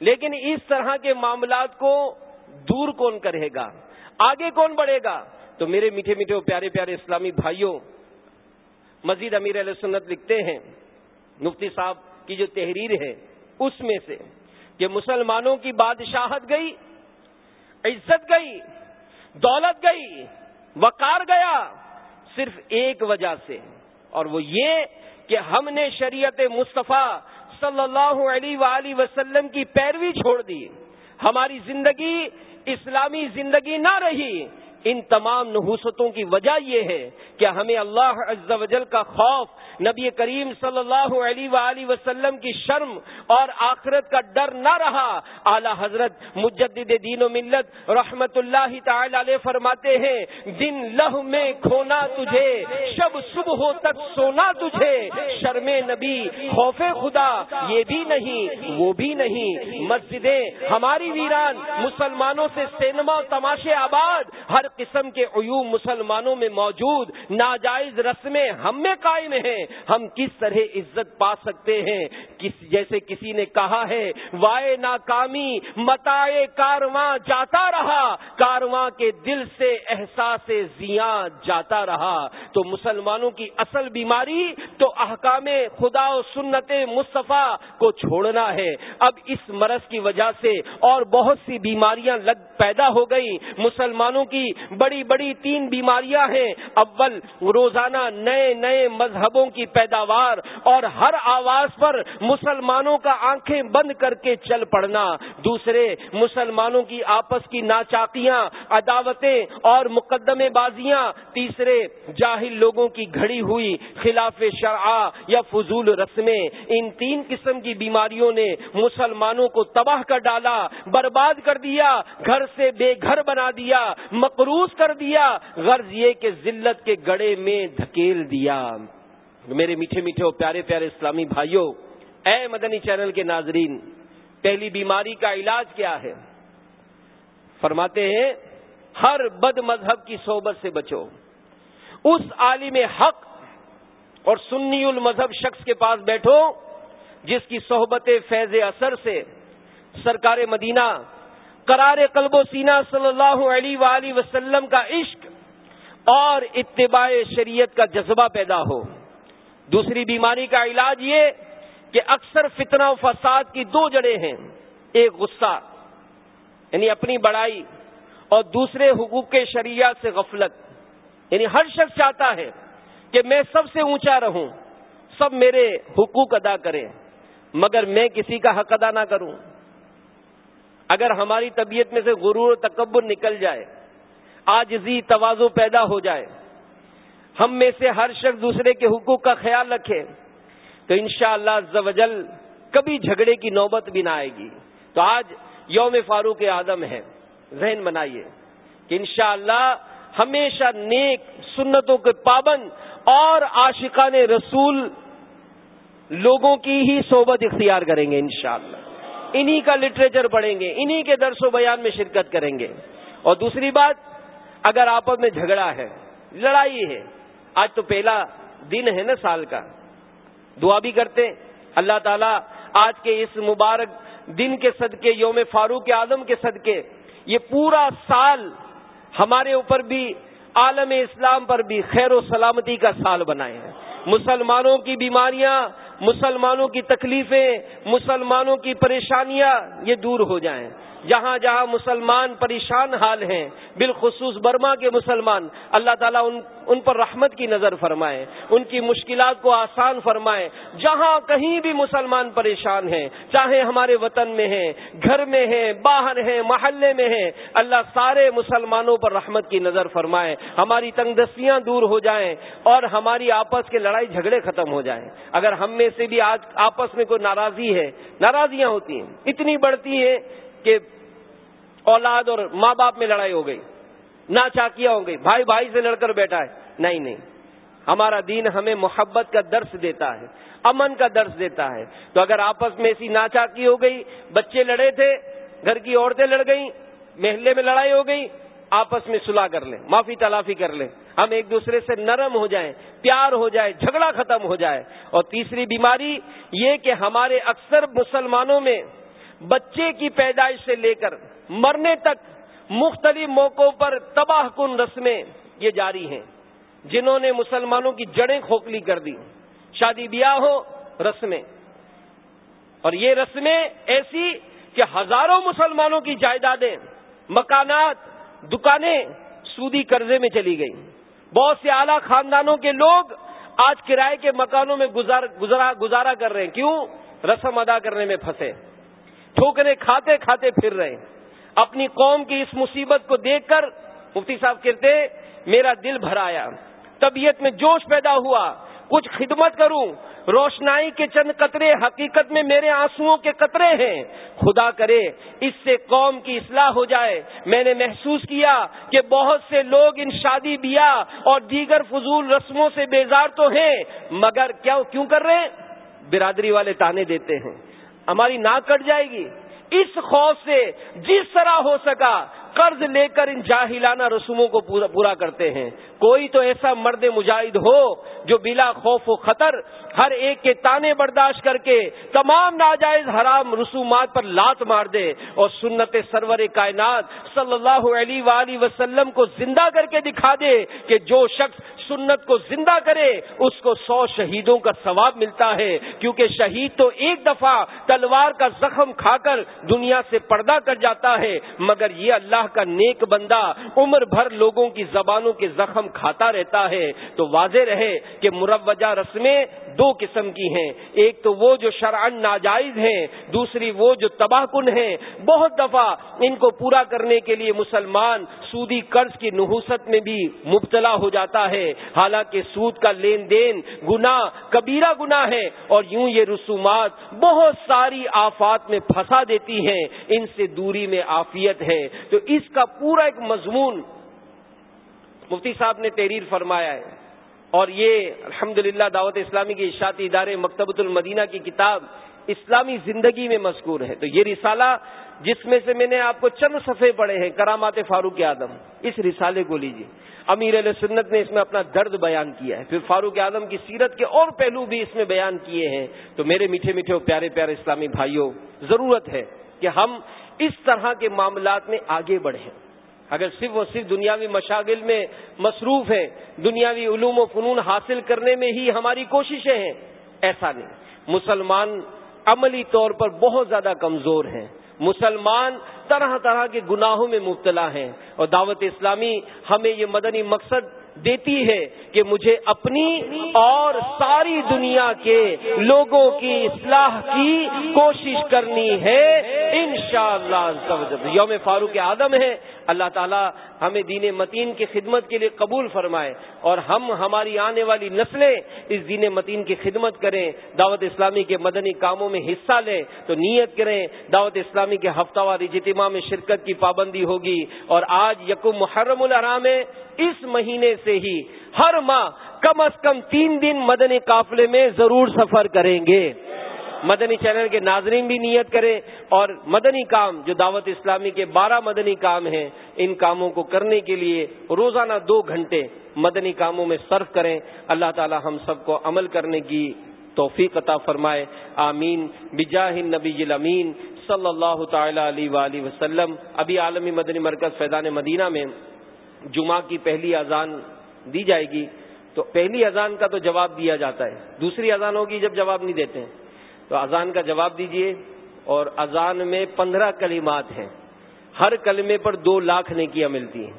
لیکن اس طرح کے معاملات کو دور کون کرے گا؟ آگے کون بڑھے گا؟ تو میرے میٹھے میٹھے پیارے پیارے اسلامی بھائیوں، مزید امیر علیہ سنت لکھتے ہیں، مفتی صاحب کی جو تحریر ہے، اس میں سے کہ مسلمانوں کی بادشاہت گئی، عزت گئی، دولت گئی، وقار گیا، صرف ایک وجہ سے، اور وہ یہ کہ ہم نے شریعت مصطفیٰ صلی اللہ علیہ وآلہ وسلم کی پیروی چھوڑ دی۔ ہماری زندگی، اسلامی زندگی نہ رہی۔ ان تمام نحوستوں کی وجہ یہ ہے کہ ہمیں اللہ عز و جل کا خوف، نبی کریم صلی اللہ علیہ وآلہ وسلم کی شرم اور آخرت کا ڈر نہ رہا۔ اعلی حضرت مجدد دین و ملت رحمت اللہ تعالی علیہ فرماتے ہیں، دن لہ میں کھونا تجھے، شب صبح تک سونا تجھے۔ شرم نبی، خوف خدا، یہ بھی نہیں، وہ بھی نہیں۔ مسجدیں، ہماری ویران، مسلمانوں سے سینما، تماشے آباد، ہر قسم کے عیوب مسلمانوں میں موجود۔ ناجائز رسمیں ہم میں قائم ہیں۔ ہم کس طرح عزت پا سکتے ہیں؟ کس جیسے کسی نے کہا ہے، وائے ناکامی متا کارواں جاتا رہا۔ کارواں کے دل سے احساس زیاں جاتا رہا۔ تو مسلمانوں کی اصل بیماری تو احکام خدا و سنت مصطفیٰ کو چھوڑنا ہے۔ اب اس مرض کی وجہ سے اور بہت سی بیماریاں لگ پیدا ہو گئی مسلمانوں کی بڑی بڑی تین بیماریاں ہیں۔ اول روزانہ نئے نئے مذہبوں کی پیداوار اور ہر آواز پر مسلمانوں کا آنکھیں بند کر کے چل پڑنا۔ دوسرے، مسلمانوں کی آپس کی ناچاکیاں، عداوتیں اور مقدمے بازیاں۔ تیسرے، جاہل لوگوں کی گھڑی ہوئی خلاف شرع یا فضول رسمیں۔ ان تین قسم کی بیماریوں نے مسلمانوں کو تباہ کر ڈالا، برباد کر دیا، گھر سے بے گھر بنا دیا، مقروض کر دیا۔ غرض یہ کہ ذلت کے گڑے میں دھکیل دیا۔ میرے میٹھے میٹھے اور پیارے پیارے اسلامی بھائیوں، اے مدنی چینل کے ناظرین، پہلی بیماری کا علاج کیا ہے؟ فرماتے ہیں، ہر بد مذہب کی صحبت سے بچو۔ اس عالم حق اور سنی المذہب شخص کے پاس بیٹھو، جس کی صحبت فیض اثر سے سرکار مدینہ، قرار قلب و سینا صلی اللہ علیہ وآلہ وسلم کا عشق اور اتباع شریعت کا جذبہ پیدا ہو۔ دوسری بیماری کا علاج یہ کہ اکثر فتنہ و فساد کی دو جڑیں ہیں۔ ایک غصہ یعنی اپنی بڑائی، اور دوسرے حقوق کے شریعت سے غفلت۔ یعنی ہر شخص چاہتا ہے کہ میں سب سے اونچا رہوں، سب میرے حقوق ادا کریں، مگر میں کسی کا حق ادا نہ کروں۔ اگر ہماری طبیعت میں سے غرور و تکبر نکل جائے آجزی توازو پیدا ہو جائے۔ ہم میں سے ہر شخص دوسرے کے حقوق کا خیال رکھے تو انشاءاللہ شاء اللہ کبھی جھگڑے کی نوبت بھی نہ آئے گی۔ تو آج یوم فاروق آدم ہے۔ ذہن بنائیے کہ انشاءاللہ ہمیشہ نیک سنتوں کے پابند اور عاشقان رسول لوگوں کی ہی صحبت اختیار کریں گے انشاءاللہ۔ انہی کا لٹریچر پڑھیں گے، انہی کے درس و بیان میں شرکت کریں گے۔ اور دوسری بات اگر آپس میں جھگڑا ہے، لڑائی ہے، آج تو پہلا دن ہے نا سال کا۔ دعا بھی کرتے اللہ تعالیٰ آج کے اس مبارک دن کے صدقے، یوم فاروق اعظم کے صدقے، یہ پورا سال ہمارے اوپر بھی، عالم اسلام پر بھی خیر و سلامتی کا سال بنائے ہیں۔ مسلمانوں کی بیماریاں، مسلمانوں کی تکلیفیں، مسلمانوں کی پریشانیاں، یہ دور ہو جائیں۔ جہاں جہاں مسلمان پریشان حال ہیں، بالخصوص برما کے مسلمان، اللہ تعالیٰ ان ان پر رحمت کی نظر فرمائے، ان کی مشکلات کو آسان فرمائے۔ جہاں کہیں بھی مسلمان پریشان ہیں، چاہے ہمارے وطن میں ہیں، گھر میں ہیں، باہر ہیں، محلے میں ہیں، اللہ سارے مسلمانوں پر رحمت کی نظر فرمائے۔ ہماری تنگ دستیاں دور ہو جائیں اور ہماری آپس کے لڑائی جھگڑے ختم ہو جائیں۔ اگر ہم میں سے بھی آج آپس میں کوئی ناراضی ہے، ناراضیاں ہوتی ہیں۔ اتنی بڑھتی ہے کہ اولاد اور ماں باپ میں لڑائی ہو گئی نہ چاکیاں ہو گئی، بھائی بھائی سے لڑ کر بیٹھا ہے۔ نہیں نہیں۔ ہمارا دین ہمیں محبت کا درس دیتا ہے، امن کا درس دیتا ہے۔ تو اگر آپس میں ایسی ناچاکی ہو گئی، بچے لڑے تھے، گھر کی عورتیں لڑ گئیں، محلے میں لڑائی ہو گئی، آپس میں صلاح کر لیں، معافی تلافی کر لیں۔ ہم ایک دوسرے سے نرم ہو جائیں، پیار ہو جائے، جھگڑا ختم ہو جائے۔ اور تیسری بیماری یہ کہ ہمارے اکثر مسلمانوں میں بچے کی پیدائش سے لے کر مرنے تک مختلف موقعوں پر تباہ کن رسمیں یہ جاری ہیں، جنہوں نے مسلمانوں کی جڑیں کھوکھلی کر دی شادی بیاہ ہو، رسمیں۔ اور یہ رسمیں ایسی کہ ہزاروں مسلمانوں کی جائیدادیں، مکانات، دکانیں سودی قرضے میں چلی گئی بہت سے اعلی خاندانوں کے لوگ آج کرائے کے مکانوں میں گزارا گزارا کر رہے ہیں۔ کیوں؟ رسم ادا کرنے میں پھنسے۔ ٹھوکرے کھاتے کھاتے پھر رہے اپنی قوم کی اس مصیبت کو دیکھ کر مفتی صاحب کہتے میرا دل بھر آیا۔ طبیعت میں جوش پیدا ہوا۔ کچھ خدمت کروں۔ روشنائی کے چند قطرے حقیقت میں میرے آنسو کے قطرے ہیں۔ خدا کرے، اس سے قوم کی اصلاح ہو جائے۔ میں نے محسوس کیا کہ بہت سے لوگ ان شادی، بیاہ اور دیگر فضول رسموں سے بیزار تو ہیں، مگر کیا کیوں کر رہے برادری والے تانے دیتے ہیں۔ ہماری ناک کٹ جائے گی۔ اس خوف سے جس طرح ہو سکا، قرض لے کر ان جاہلانہ رسوموں کو پورا کرتے ہیں۔ کوئی تو ایسا مرد مجاہد ہو جو بلا خوف و خطر ہر ایک کے تانے برداشت کر کے تمام ناجائز حرام رسومات پر لات مار دے اور سنت سرور کائنات صلی اللہ علیہ وآلہ وسلم کو زندہ کر کے دکھا دے کہ جو شخص سنت کو زندہ کرے، اس کو سو شہیدوں کا ثواب ملتا ہے۔ کیونکہ شہید تو ایک دفعہ تلوار کا زخم کھا کر دنیا سے پردہ کر جاتا ہے، مگر یہ اللہ کا نیک بندہ عمر بھر لوگوں کی زبانوں کے زخم کھاتا رہتا ہے۔ تو واضح رہے کہ مروجہ رسمیں دو قسم کی ہیں۔ ایک تو وہ جو شرعن ناجائز ہیں، دوسری وہ جو تباہ کن ہیں۔ بہت دفعہ ان کو پورا کرنے کے لیے مسلمان سودی قرض کی نحوست میں بھی مبتلا ہو جاتا ہے۔ حالانکہ سود کا لین دین گنا کبیرہ گنا ہے اور یوں یہ رسومات بہت ساری آفات میں پھنسا دیتی ہیں۔ ان سے دوری میں آفیت ہے۔ تو اس کا پورا ایک مضمون مفتی صاحب نے تحریر فرمایا ہے۔ اور یہ الحمد دعوت اسلامی کے اشاعتی ادارے مکتبۃ المدینہ کی کتاب اسلامی زندگی میں مذکور ہے۔ تو یہ رسالہ جس میں سے میں نے آپ کو چند صفحے پڑھے ہیں، کرامات فاروق اعظم۔ اس رسالے کو لیجیے امیر علیہ سنت نے اس میں اپنا درد بیان کیا ہے۔ پھر فاروق اعظم کی سیرت کے اور پہلو بھی اس میں بیان کیے ہیں۔ تو میرے میٹھے میٹھے اور پیارے پیارے اسلامی بھائیوں، ضرورت ہے کہ ہم اس طرح کے معاملات میں آگے بڑھیں۔ اگر صرف اور صرف دنیاوی مشاغل میں مصروف ہیں، دنیاوی علوم و فنون حاصل کرنے میں ہی ہماری کوششیں ہیں، ایسا نہیں۔ مسلمان عملی طور پر بہت زیادہ کمزور ہیں۔ مسلمان طرح طرح کے گناہوں میں مبتلا ہیں۔ اور دعوت اسلامی ہمیں یہ مدنی مقصد دیتی ہے کہ مجھے اپنی اور ساری دنیا کے لوگوں کی اصلاح کی کوشش کرنی ہے۔ انشاءاللہ یوم فاروق آدم ہے اللہ تعالی ہمیں دین متین کی خدمت کے لیے قبول فرمائے اور ہم ہماری آنے والی نسلیں اس دین متین کی خدمت کریں، دعوت اسلامی کے مدنی کاموں میں حصہ لیں تو نیت کریں، دعوت اسلامی کے ہفتہ وار اجتماع میں شرکت کی پابندی ہوگی اور آج یکم محرم الحرام ہے، اس مہینے سے ہی ہر ماہ کم از کم تین دن مدنی قافلے میں ضرور سفر کریں گے۔ مدنی چینل کے ناظرین بھی نیت کریں اور مدنی کام جو دعوت اسلامی کے بارہ مدنی کام ہیں، ان کاموں کو کرنے کے لیے روزانہ دو گھنٹے مدنی کاموں میں صرف کریں۔ اللہ تعالی ہم سب کو عمل کرنے کی توفیق عطا فرمائے۔ آمین۔ بجاہ نبی امین صلی اللہ تعالی علیہ وسلم۔ ابھی عالمی مدنی مرکز فیضان مدینہ میں جمعہ کی پہلی اذان دی جائے گی۔ تو پہلی اذان کا تو جواب دیا جاتا ہے۔ دوسری اذان ہوگی جب جواب نہیں دیتے۔ ہیں تو اذان کا جواب دیجیے اور اذان میں پندرہ کلمات ہیں۔ ہر کلمے پر دو لاکھ نیکیاں ملتی ہیں۔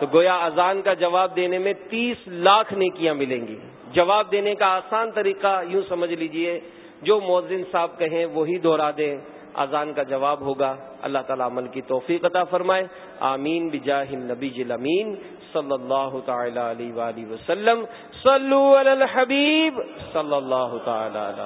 تو گویا اذان کا جواب دینے میں تیس لاکھ نیکیاں ملیں گی۔ جواب دینے کا آسان طریقہ یوں سمجھ لیجیے، جو مؤذن صاحب کہیں وہی دوہرا دیں اذان کا جواب ہوگا۔ اللہ تعالی عمل کی توفیق عطا فرمائے۔ آمین۔ بجاہ نبی جل امین۔ صلی اللہ تعالی علیہ وسلم۔ صلو علی الحبیب۔ صلی اللہ تعالی علیہ